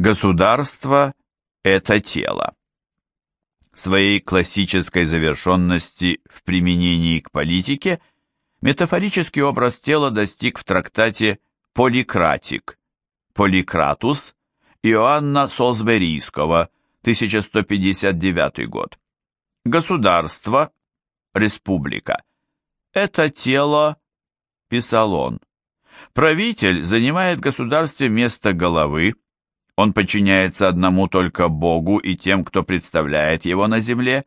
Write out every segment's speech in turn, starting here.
Государство – это тело. Своей классической завершенности в применении к политике метафорический образ тела достиг в трактате «Поликратик» «Поликратус» Иоанна Солсберийского, 1159 год. Государство, республика, это тело, писал он. Правитель занимает в государстве место головы, он подчиняется одному только Богу и тем, кто представляет его на земле,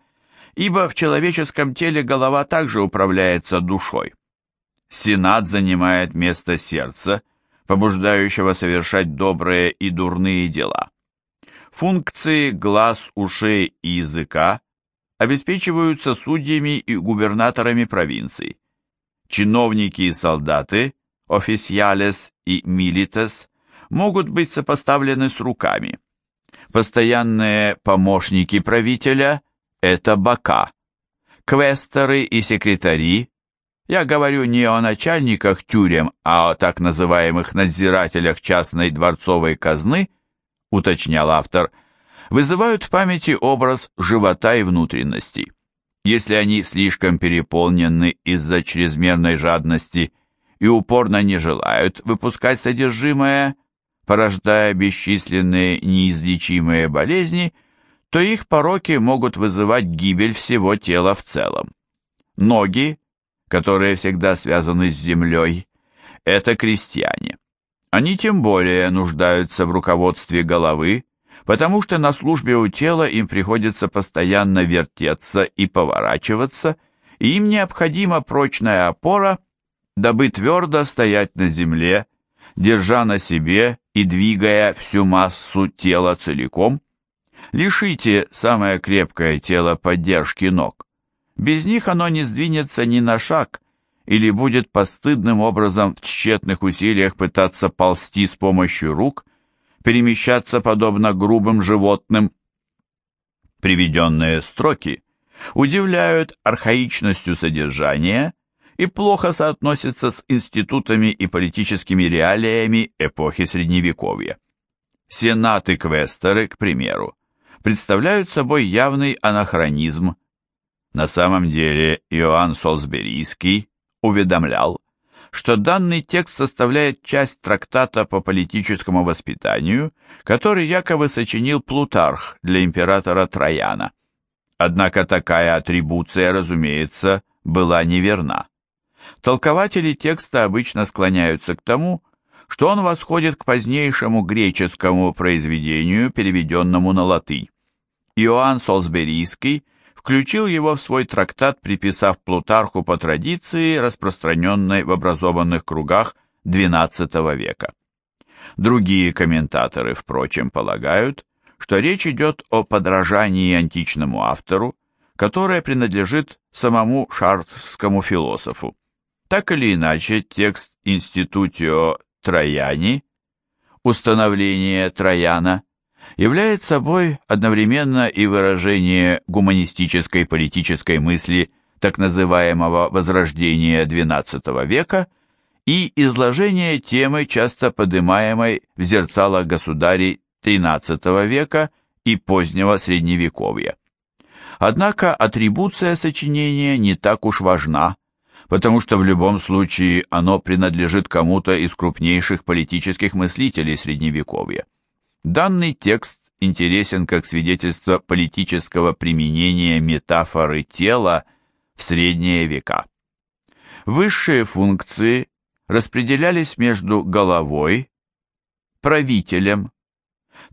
ибо в человеческом теле голова также управляется душой. Сенат занимает место сердца, побуждающего совершать добрые и дурные дела. Функции глаз, ушей и языка обеспечиваются судьями и губернаторами провинций. Чиновники и солдаты, официалес и милитес, могут быть сопоставлены с руками. Постоянные помощники правителя – это бока. Квесторы и секретари – я говорю не о начальниках тюрем, а о так называемых надзирателях частной дворцовой казны, уточнял автор, вызывают в памяти образ живота и внутренностей. Если они слишком переполнены из-за чрезмерной жадности и упорно не желают выпускать содержимое, порождая бесчисленные неизлечимые болезни, то их пороки могут вызывать гибель всего тела в целом. Ноги, которые всегда связаны с землей, это крестьяне. Они тем более нуждаются в руководстве головы, потому что на службе у тела им приходится постоянно вертеться и поворачиваться, и им необходима прочная опора, дабы твердо стоять на земле, держа на себе и двигая всю массу тела целиком. Лишите самое крепкое тело поддержки ног. Без них оно не сдвинется ни на шаг или будет постыдным образом в тщетных усилиях пытаться ползти с помощью рук, перемещаться подобно грубым животным. Приведенные строки удивляют архаичностью содержания и плохо соотносится с институтами и политическими реалиями эпохи Средневековья. Сенаты-квесторы, к примеру, представляют собой явный анахронизм. На самом деле Иоанн Солсберийский уведомлял, что данный текст составляет часть трактата по политическому воспитанию, который якобы сочинил Плутарх для императора Трояна. Однако такая атрибуция, разумеется, была неверна. Толкователи текста обычно склоняются к тому, что он восходит к позднейшему греческому произведению, переведенному на латынь. Иоанн Солсберийский включил его в свой трактат, приписав Плутарху по традиции, распространенной в образованных кругах XII века. Другие комментаторы, впрочем, полагают, что речь идет о подражании античному автору, которое принадлежит самому шартскому философу. Так или иначе, текст «Институтио Трояни» «Установление Трояна» является собой одновременно и выражение гуманистической политической мысли так называемого Возрождения XII века и изложение темы, часто поднимаемой в зерцало государей XIII века и позднего Средневековья. Однако атрибуция сочинения не так уж важна, потому что в любом случае оно принадлежит кому-то из крупнейших политических мыслителей Средневековья. Данный текст интересен как свидетельство политического применения метафоры тела в средние века. Высшие функции распределялись между головой, правителем,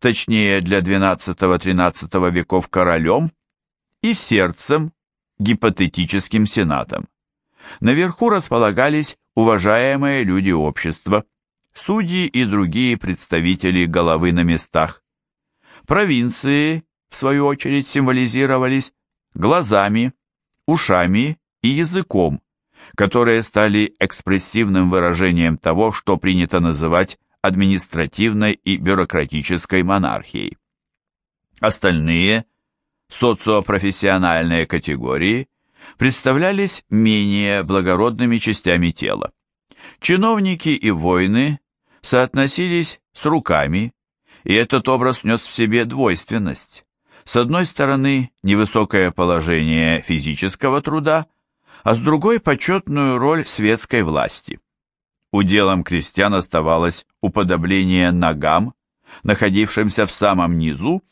точнее для XII-XIII веков королем, и сердцем, гипотетическим сенатом. Наверху располагались уважаемые люди общества, судьи и другие представители головы на местах. Провинции, в свою очередь, символизировались глазами, ушами и языком, которые стали экспрессивным выражением того, что принято называть административной и бюрократической монархией. Остальные социопрофессиональные категории представлялись менее благородными частями тела. Чиновники и воины соотносились с руками, и этот образ нес в себе двойственность. С одной стороны, невысокое положение физического труда, а с другой – почетную роль светской власти. Уделом крестьян оставалось уподобление ногам, находившимся в самом низу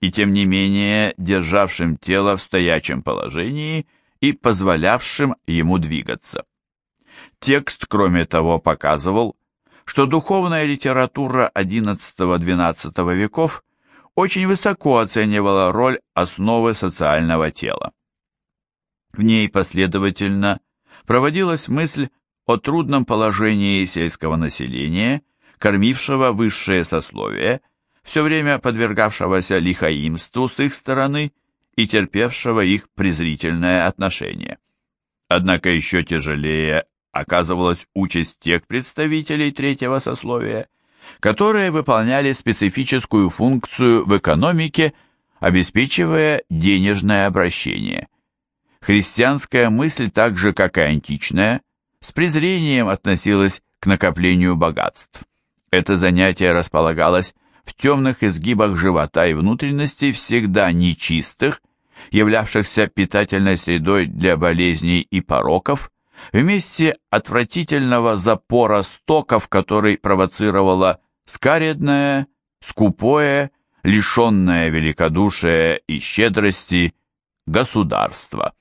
и тем не менее державшим тело в стоячем положении и позволявшим ему двигаться. Текст, кроме того, показывал, что духовная литература XI-XII веков очень высоко оценивала роль основы социального тела. В ней последовательно проводилась мысль о трудном положении сельского населения, кормившего высшее сословие, все время подвергавшегося лихаимству с их стороны и терпевшего их презрительное отношение. Однако еще тяжелее оказывалась участь тех представителей третьего сословия, которые выполняли специфическую функцию в экономике, обеспечивая денежное обращение. Христианская мысль, так же как и античная, с презрением относилась к накоплению богатств. Это занятие располагалось в темных изгибах живота и внутренностей всегда нечистых, являвшихся питательной средой для болезней и пороков, вместе отвратительного запора стоков, который провоцировало скаредное, скупое, лишенное великодушия и щедрости государство.